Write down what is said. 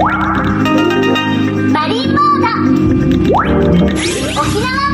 マリンボード沖縄